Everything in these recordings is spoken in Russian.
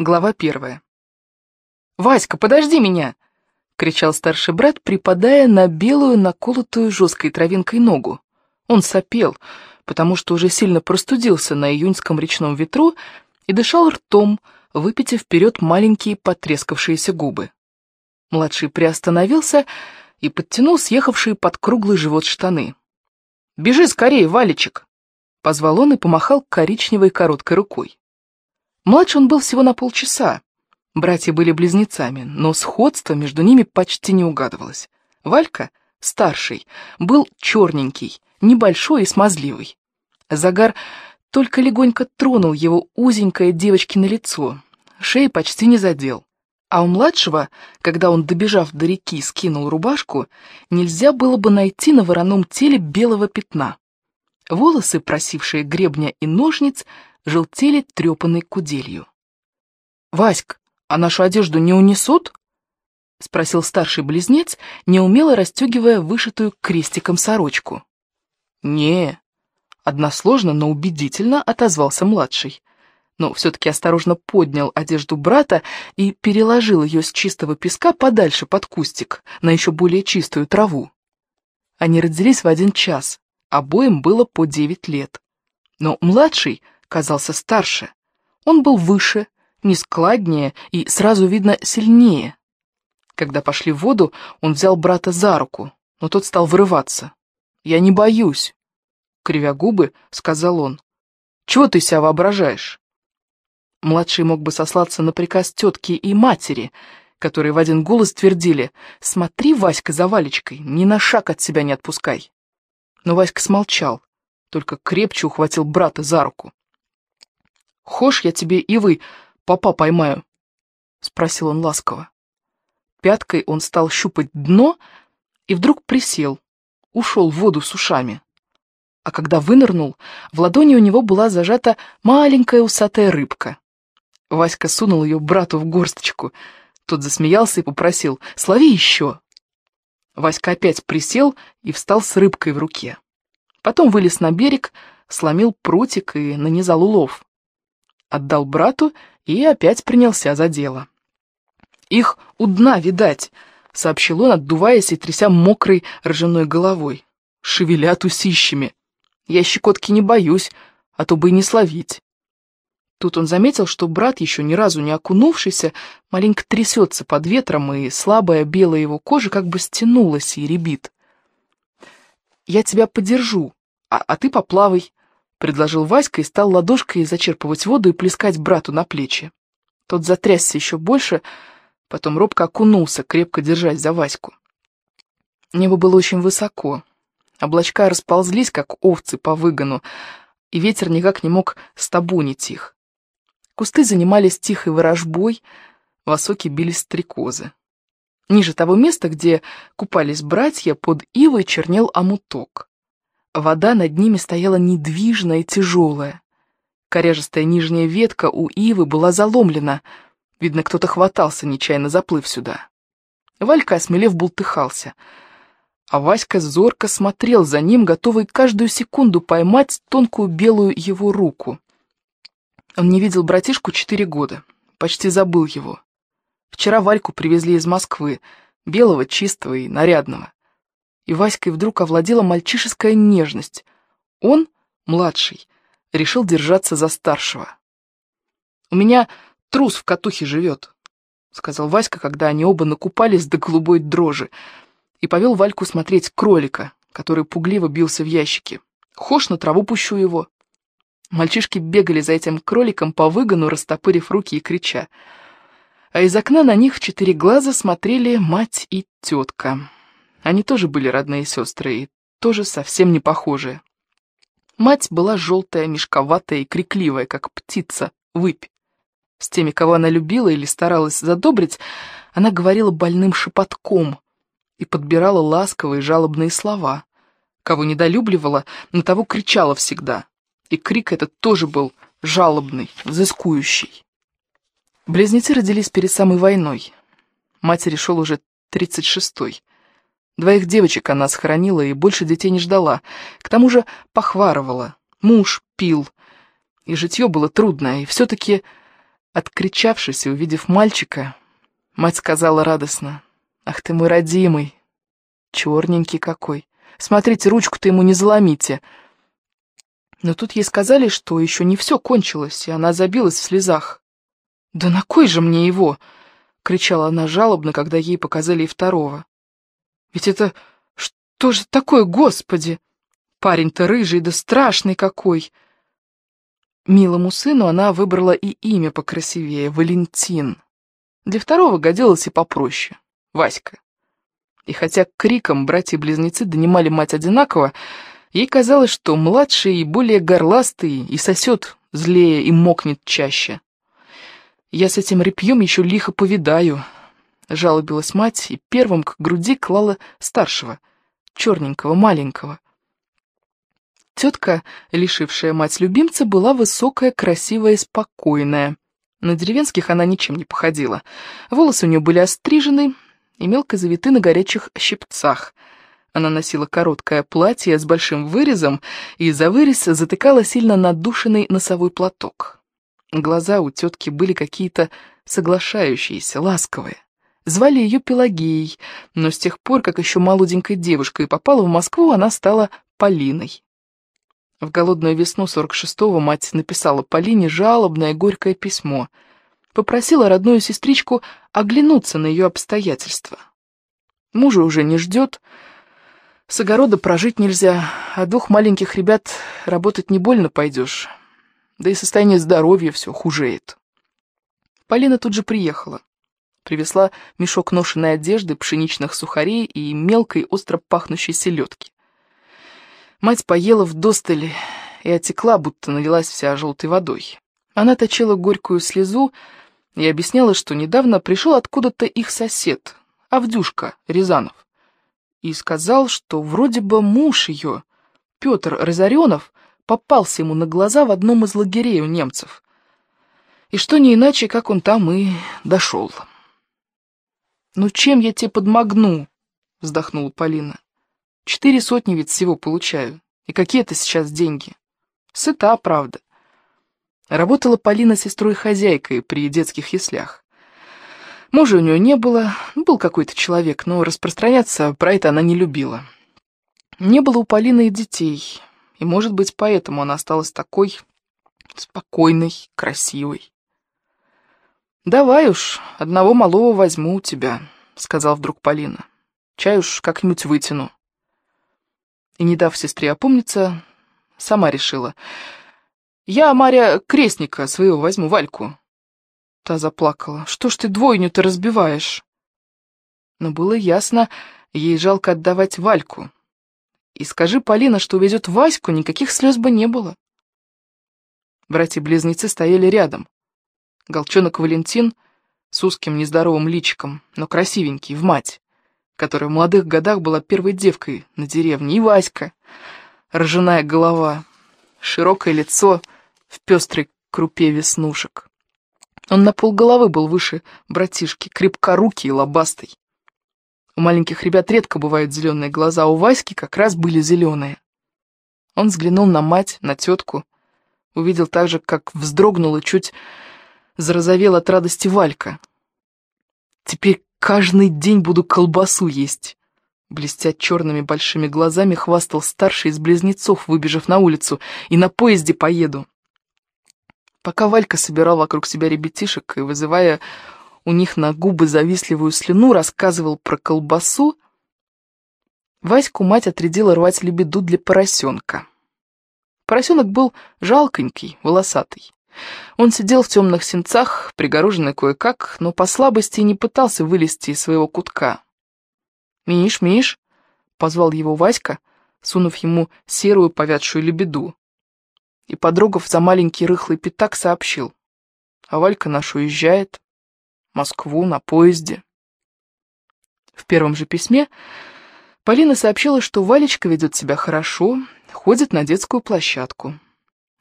Глава первая. «Васька, подожди меня!» — кричал старший брат, припадая на белую, наколотую жесткой травинкой ногу. Он сопел, потому что уже сильно простудился на июньском речном ветру и дышал ртом, выпитив вперед маленькие потрескавшиеся губы. Младший приостановился и подтянул съехавшие под круглый живот штаны. «Бежи скорее, Валечек!» — позвал он и помахал коричневой короткой рукой. Младше он был всего на полчаса. Братья были близнецами, но сходство между ними почти не угадывалось. Валька, старший, был черненький, небольшой и смазливый. Загар только легонько тронул его узенькое девочкино лицо, шеи почти не задел. А у младшего, когда он, добежав до реки, скинул рубашку, нельзя было бы найти на вороном теле белого пятна. Волосы, просившие гребня и ножниц, желтели трепанной куделью. «Васьк, а нашу одежду не унесут?» — спросил старший близнец, неумело расстегивая вышитую крестиком сорочку. не односложно, но убедительно отозвался младший. Но все-таки осторожно поднял одежду брата и переложил ее с чистого песка подальше под кустик, на еще более чистую траву. Они родились в один час, обоим было по девять лет. Но младший — казался старше. Он был выше, нескладнее и, сразу видно, сильнее. Когда пошли в воду, он взял брата за руку, но тот стал вырываться. «Я не боюсь», — кривя губы, сказал он. «Чего ты себя воображаешь?» Младший мог бы сослаться на приказ тетки и матери, которые в один голос твердили «Смотри, Васька, за Валечкой, ни на шаг от себя не отпускай». Но Васька смолчал, только крепче ухватил брата за руку. Хошь я тебе и вы, папа, поймаю?» — спросил он ласково. Пяткой он стал щупать дно и вдруг присел, ушел в воду с ушами. А когда вынырнул, в ладони у него была зажата маленькая усатая рыбка. Васька сунул ее брату в горсточку. Тот засмеялся и попросил «Слови еще!». Васька опять присел и встал с рыбкой в руке. Потом вылез на берег, сломил прутик и нанизал улов отдал брату и опять принялся за дело. «Их у дна, видать», — сообщил он, отдуваясь и тряся мокрой ржаной головой. «Шевелят усищами. Я щекотки не боюсь, а то бы и не словить». Тут он заметил, что брат, еще ни разу не окунувшийся, маленько трясется под ветром, и слабая белая его кожа как бы стянулась и ребит. «Я тебя подержу, а, а ты поплавай», предложил Васька и стал ладошкой зачерпывать воду и плескать брату на плечи. Тот затрясся еще больше, потом робко окунулся, крепко держась за Ваську. Небо было очень высоко. Облачка расползлись, как овцы по выгону, и ветер никак не мог стабунить их. Кусты занимались тихой ворожбой, в осоке бились стрекозы. Ниже того места, где купались братья, под ивой чернел амуток. Вода над ними стояла недвижная и тяжелая. Коряжестая нижняя ветка у ивы была заломлена. Видно, кто-то хватался, нечаянно заплыв сюда. Валька, осмелев, бултыхался. А Васька зорко смотрел за ним, готовый каждую секунду поймать тонкую белую его руку. Он не видел братишку четыре года, почти забыл его. Вчера Вальку привезли из Москвы, белого, чистого и нарядного и Васькой вдруг овладела мальчишеская нежность. Он, младший, решил держаться за старшего. «У меня трус в катухе живет», — сказал Васька, когда они оба накупались до голубой дрожи, и повел Вальку смотреть кролика, который пугливо бился в ящике. «Хошь, на траву пущу его». Мальчишки бегали за этим кроликом по выгону, растопырив руки и крича. А из окна на них в четыре глаза смотрели мать и тетка. Они тоже были родные сестры и тоже совсем не похожие. Мать была желтая, мешковатая и крикливая, как птица, выпь. С теми, кого она любила или старалась задобрить, она говорила больным шепотком и подбирала ласковые жалобные слова. Кого недолюбливала, на того кричала всегда. И крик этот тоже был жалобный, взыскующий. Близнецы родились перед самой войной. Матери шел уже тридцать шестой. Двоих девочек она сохранила и больше детей не ждала. К тому же похварывала. Муж пил. И житье было трудное, и все-таки Откричавшись и увидев мальчика, мать сказала радостно, «Ах ты мой родимый, черненький какой! Смотрите, ручку-то ему не заломите!» Но тут ей сказали, что еще не все кончилось, и она забилась в слезах. «Да на кой же мне его?» — кричала она жалобно, когда ей показали и второго. «Ведь это что же такое, господи? Парень-то рыжий, да страшный какой!» Милому сыну она выбрала и имя покрасивее — Валентин. Для второго годилось и попроще — Васька. И хотя криком братья-близнецы донимали мать одинаково, ей казалось, что младший и более горластый и сосет злее и мокнет чаще. «Я с этим репьем еще лихо повидаю», — жалобилась мать и первым к груди клала старшего, черненького, маленького. Тетка, лишившая мать любимца, была высокая, красивая и спокойная. На деревенских она ничем не походила. Волосы у нее были острижены и мелко завиты на горячих щипцах. Она носила короткое платье с большим вырезом, и за вырез затыкала сильно надушенный носовой платок. Глаза у тетки были какие-то соглашающиеся, ласковые. Звали ее Пелагеей, но с тех пор, как еще молоденькая девушка и попала в Москву, она стала Полиной. В голодную весну 46-го мать написала Полине жалобное горькое письмо. Попросила родную сестричку оглянуться на ее обстоятельства. Мужа уже не ждет, с огорода прожить нельзя, а двух маленьких ребят работать не больно пойдешь. Да и состояние здоровья все хужеет. Полина тут же приехала. Привезла мешок ношенной одежды, пшеничных сухарей и мелкой остро пахнущей селедки. Мать поела в достале и отекла, будто налилась вся желтой водой. Она точила горькую слезу и объясняла, что недавно пришел откуда-то их сосед, Авдюшка Рязанов, и сказал, что вроде бы муж ее, Петр Разоренов, попался ему на глаза в одном из лагерей у немцев, и что не иначе, как он там и дошел. «Ну чем я тебе подмогну?» — вздохнула Полина. Четыре сотни ведь всего получаю. И какие это сейчас деньги? Сыта, правда. Работала Полина сестрой-хозяйкой при детских яслях. Мужа у нее не было, был какой-то человек, но распространяться про это она не любила. Не было у Полины и детей, и, может быть, поэтому она осталась такой спокойной, красивой. «Давай уж, одного малого возьму у тебя», — сказал вдруг Полина. «Чай уж как-нибудь вытяну» и, не дав сестре опомниться, сама решила. «Я, Маря, крестника своего возьму, Вальку». Та заплакала. «Что ж ты двойню-то разбиваешь?» Но было ясно, ей жалко отдавать Вальку. И скажи, Полина, что увезет Ваську, никаких слез бы не было. Братья-близнецы стояли рядом. Голчонок Валентин с узким нездоровым личиком, но красивенький, в мать которая в молодых годах была первой девкой на деревне, и Васька, ржаная голова, широкое лицо в пестрой крупе веснушек. Он на полголовы был выше братишки, крепкорукий и лобастый. У маленьких ребят редко бывают зеленые глаза, а у Васьки как раз были зеленые. Он взглянул на мать, на тетку, увидел так же, как вздрогнул и чуть зарозовел от радости Валька. Теперь Каждый день буду колбасу есть. Блестя черными большими глазами, хвастал старший из близнецов, выбежав на улицу, и на поезде поеду. Пока Валька собирал вокруг себя ребятишек и, вызывая у них на губы завистливую слюну, рассказывал про колбасу, Ваську мать отрядила рвать лебеду для поросенка. Поросенок был жалконький, волосатый. Он сидел в темных сенцах, пригороженный кое-как, но по слабости не пытался вылезти из своего кутка. «Миш, Миш!» — позвал его Васька, сунув ему серую повядшую лебеду. И, подрогав за маленький рыхлый пятак, сообщил. «А Валька наш уезжает. Москву на поезде». В первом же письме Полина сообщила, что Валечка ведет себя хорошо, ходит на детскую площадку.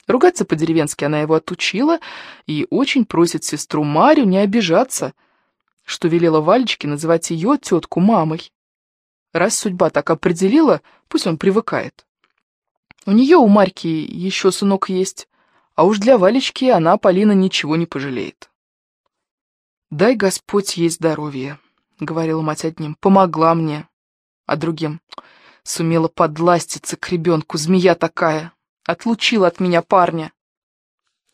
Ругаться по-деревенски она его отучила и очень просит сестру Марю не обижаться, что велела Валечке называть ее тетку мамой. Раз судьба так определила, пусть он привыкает. У нее, у Марьки, еще сынок есть, а уж для Валечки она, Полина, ничего не пожалеет. «Дай Господь ей здоровье», — говорила мать одним, — «помогла мне», а другим «сумела подластиться к ребенку, змея такая, отлучила от меня парня»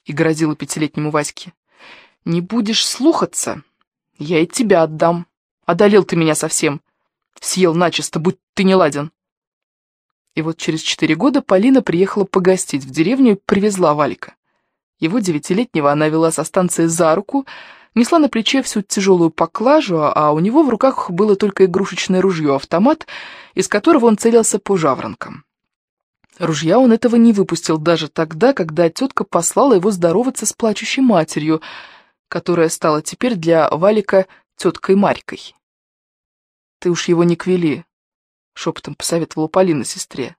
и грозила пятилетнему Ваське. «Не будешь слухаться, я и тебя отдам. Одолел ты меня совсем. Съел начисто, будь ты не ладен». И вот через четыре года Полина приехала погостить в деревню и привезла Валика. Его девятилетнего она вела со станции за руку, несла на плече всю тяжелую поклажу, а у него в руках было только игрушечное ружье-автомат, из которого он целился по жаворонкам. Ружья он этого не выпустил даже тогда, когда тетка послала его здороваться с плачущей матерью, которая стала теперь для Валика теткой Марькой. «Ты уж его не квели», — шепотом посоветовала Полина сестре.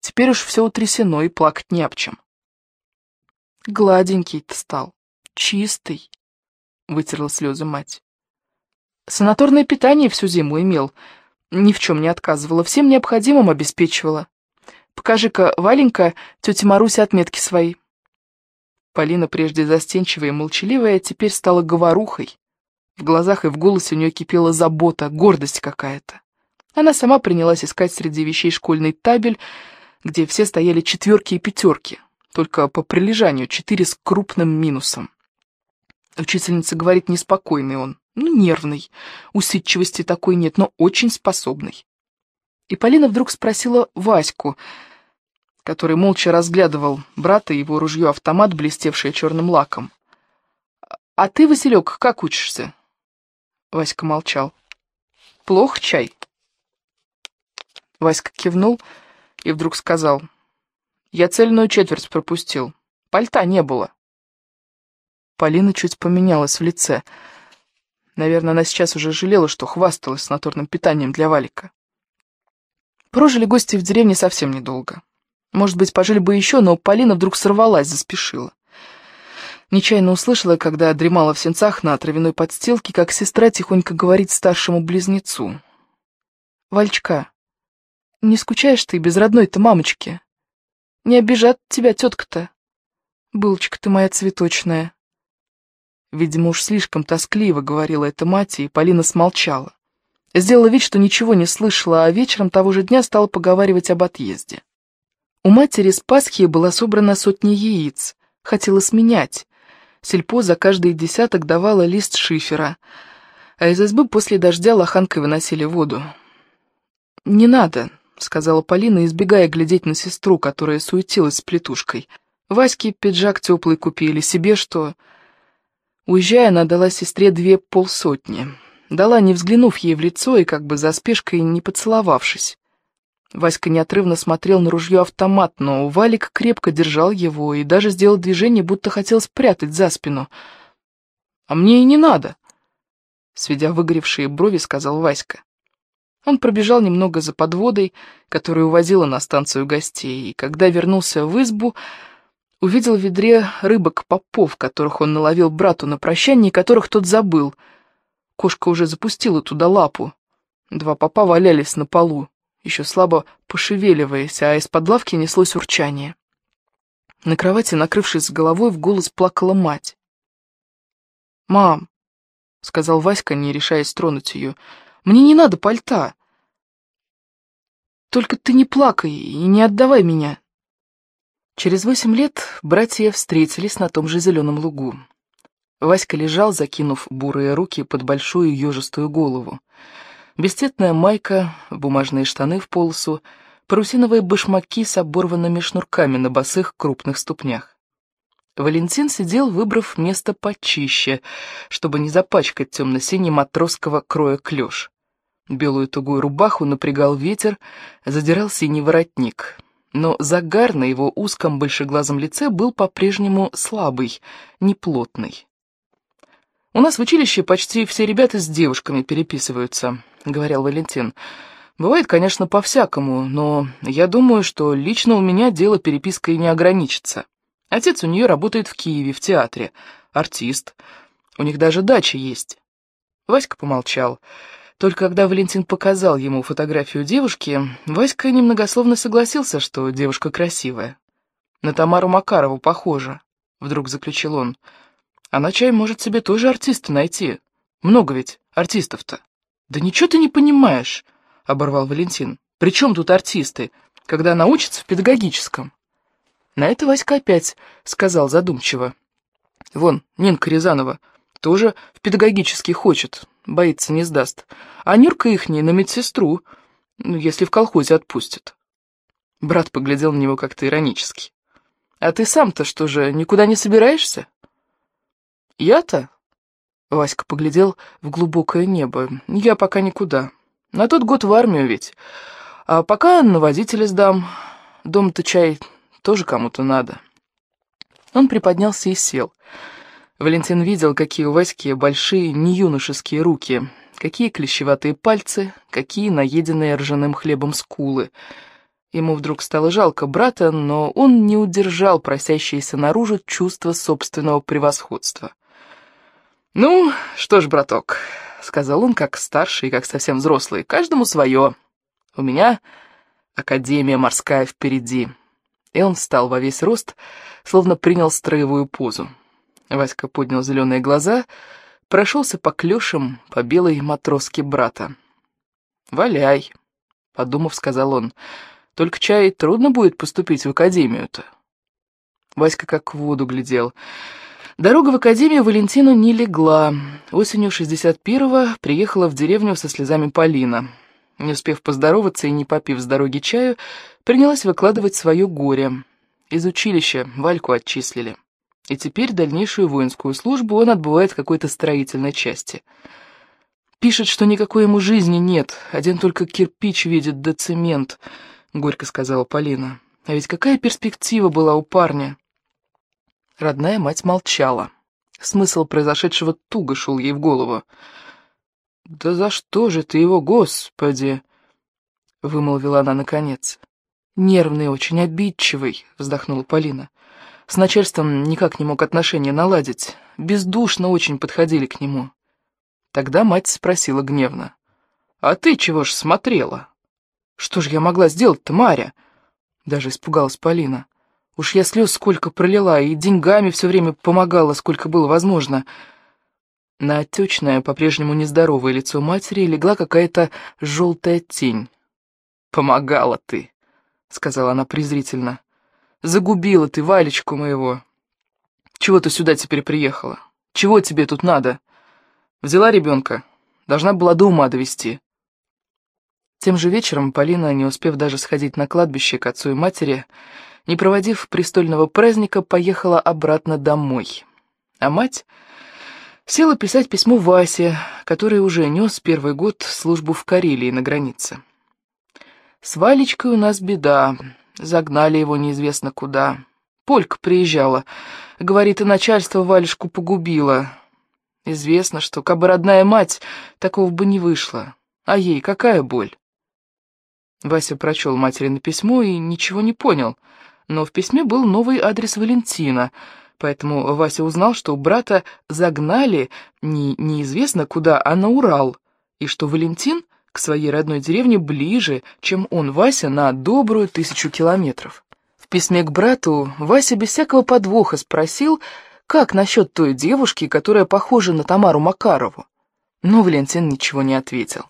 «Теперь уж все утрясено, и плакать не об чем». «Гладенький ты стал, чистый», — вытерла слезы мать. «Санаторное питание всю зиму имел, ни в чем не отказывала, всем необходимым обеспечивала. Покажи-ка, Валенька, тетя Маруся отметки свои». Полина, прежде застенчивая и молчаливая, теперь стала говорухой. В глазах и в голосе у нее кипела забота, гордость какая-то. Она сама принялась искать среди вещей школьный табель, где все стояли четверки и пятерки, только по прилежанию четыре с крупным минусом. Учительница говорит, неспокойный он, ну, нервный, усидчивости такой нет, но очень способный. И Полина вдруг спросила Ваську, который молча разглядывал брата и его ружье-автомат, блестевшее черным лаком. «А ты, Василек, как учишься?» Васька молчал. «Плохо чай?» Васька кивнул и вдруг сказал. «Я цельную четверть пропустил. Пальта не было». Полина чуть поменялась в лице. Наверное, она сейчас уже жалела, что хвасталась санаторным питанием для Валика. Прожили гости в деревне совсем недолго. Может быть, пожили бы еще, но Полина вдруг сорвалась, заспешила. Нечаянно услышала, когда дремала в сенцах на травяной подстилке, как сестра тихонько говорит старшему близнецу. «Вальчка, не скучаешь ты без родной-то мамочки? Не обижат тебя тетка-то? Булочка ты моя цветочная». Видимо, уж слишком тоскливо говорила эта мать, и Полина смолчала. Сделала вид, что ничего не слышала, а вечером того же дня стала поговаривать об отъезде. У матери с Пасхи была собрана сотня яиц, хотела сменять. Сельпо за каждый десяток давала лист шифера, а из избы после дождя лоханкой выносили воду. «Не надо», — сказала Полина, избегая глядеть на сестру, которая суетилась с плетушкой. «Ваське пиджак теплый купили, себе что...» Уезжая, она дала сестре две полсотни. Дала, не взглянув ей в лицо и как бы за спешкой не поцеловавшись. Васька неотрывно смотрел на ружье-автомат, но Валик крепко держал его и даже сделал движение, будто хотел спрятать за спину. «А мне и не надо», — сведя выгоревшие брови, сказал Васька. Он пробежал немного за подводой, которая увозила на станцию гостей, и когда вернулся в избу, увидел в ведре рыбок попов, которых он наловил брату на прощание, которых тот забыл — Кошка уже запустила туда лапу. Два попа валялись на полу, еще слабо пошевеливаясь, а из-под лавки неслось урчание. На кровати, накрывшись головой, в голос плакала мать. «Мам», — сказал Васька, не решаясь тронуть ее, — «мне не надо пальта. Только ты не плакай и не отдавай меня». Через восемь лет братья встретились на том же зеленом лугу. Васька лежал, закинув бурые руки под большую ежистую голову. Бесцветная майка, бумажные штаны в полосу, парусиновые башмаки с оборванными шнурками на босых крупных ступнях. Валентин сидел, выбрав место почище, чтобы не запачкать темно-синий матросского кроя клеш. Белую тугую рубаху напрягал ветер, задирал синий воротник. Но загар на его узком большеглазом лице был по-прежнему слабый, неплотный. «У нас в училище почти все ребята с девушками переписываются», — говорил Валентин. «Бывает, конечно, по-всякому, но я думаю, что лично у меня дело перепиской не ограничится. Отец у нее работает в Киеве, в театре, артист. У них даже дача есть». Васька помолчал. Только когда Валентин показал ему фотографию девушки, Васька немногословно согласился, что девушка красивая. «На Тамару Макарову похожа», — вдруг заключил он. Она чай может себе тоже артиста найти. Много ведь артистов-то. Да ничего ты не понимаешь, оборвал Валентин. При чем тут артисты, когда она учится в педагогическом? На это Васька опять сказал задумчиво. Вон, Нинка Рязанова тоже в педагогический хочет, боится не сдаст. А Нюрка ихний на медсестру, ну, если в колхозе отпустят. Брат поглядел на него как-то иронически. «А ты сам-то что же, никуда не собираешься?» «Я-то?» Васька поглядел в глубокое небо. «Я пока никуда. На тот год в армию ведь. А пока на водителя сдам. Дом-то чай тоже кому-то надо». Он приподнялся и сел. Валентин видел, какие у Васьки большие, не юношеские руки, какие клещеватые пальцы, какие наеденные ржаным хлебом скулы — Ему вдруг стало жалко брата, но он не удержал просящееся наружу чувство собственного превосходства. «Ну, что ж, браток», — сказал он, как старший и как совсем взрослый, — «каждому свое. У меня Академия морская впереди». И он встал во весь рост, словно принял строевую позу. Васька поднял зеленые глаза, прошелся по клешам, по белой матроске брата. «Валяй», — подумав, сказал он, — только чай трудно будет поступить в академию-то. Васька как в воду глядел. Дорога в академию Валентину не легла. Осенью 61-го приехала в деревню со слезами Полина. Не успев поздороваться и не попив с дороги чаю, принялась выкладывать свое горе. Из училища Вальку отчислили. И теперь дальнейшую воинскую службу он отбывает в какой-то строительной части. Пишет, что никакой ему жизни нет, один только кирпич видит да цемент —— горько сказала Полина. «А ведь какая перспектива была у парня?» Родная мать молчала. Смысл произошедшего туго шел ей в голову. «Да за что же ты его, Господи?» — вымолвила она наконец. «Нервный, очень обидчивый», — вздохнула Полина. «С начальством никак не мог отношения наладить. Бездушно очень подходили к нему». Тогда мать спросила гневно. «А ты чего ж смотрела?» Что же я могла сделать-то, Маря? Даже испугалась Полина. Уж я слез сколько пролила, и деньгами все время помогала, сколько было возможно. На отечное, по-прежнему нездоровое лицо матери легла какая-то желтая тень. «Помогала ты», — сказала она презрительно. «Загубила ты Валечку моего. Чего ты сюда теперь приехала? Чего тебе тут надо? Взяла ребенка, должна была до ума довести. Тем же вечером Полина, не успев даже сходить на кладбище к отцу и матери, не проводив престольного праздника, поехала обратно домой. А мать села писать письмо Васе, который уже нес первый год службу в Карелии на границе. «С Валечкой у нас беда, загнали его неизвестно куда. Полька приезжала, говорит, и начальство Валечку погубило. Известно, что, кабы родная мать, такого бы не вышло. А ей какая боль?» Вася прочел материно письмо и ничего не понял, но в письме был новый адрес Валентина, поэтому Вася узнал, что брата загнали не неизвестно куда, а на Урал, и что Валентин к своей родной деревне ближе, чем он, Вася, на добрую тысячу километров. В письме к брату Вася без всякого подвоха спросил, как насчет той девушки, которая похожа на Тамару Макарову. Но Валентин ничего не ответил.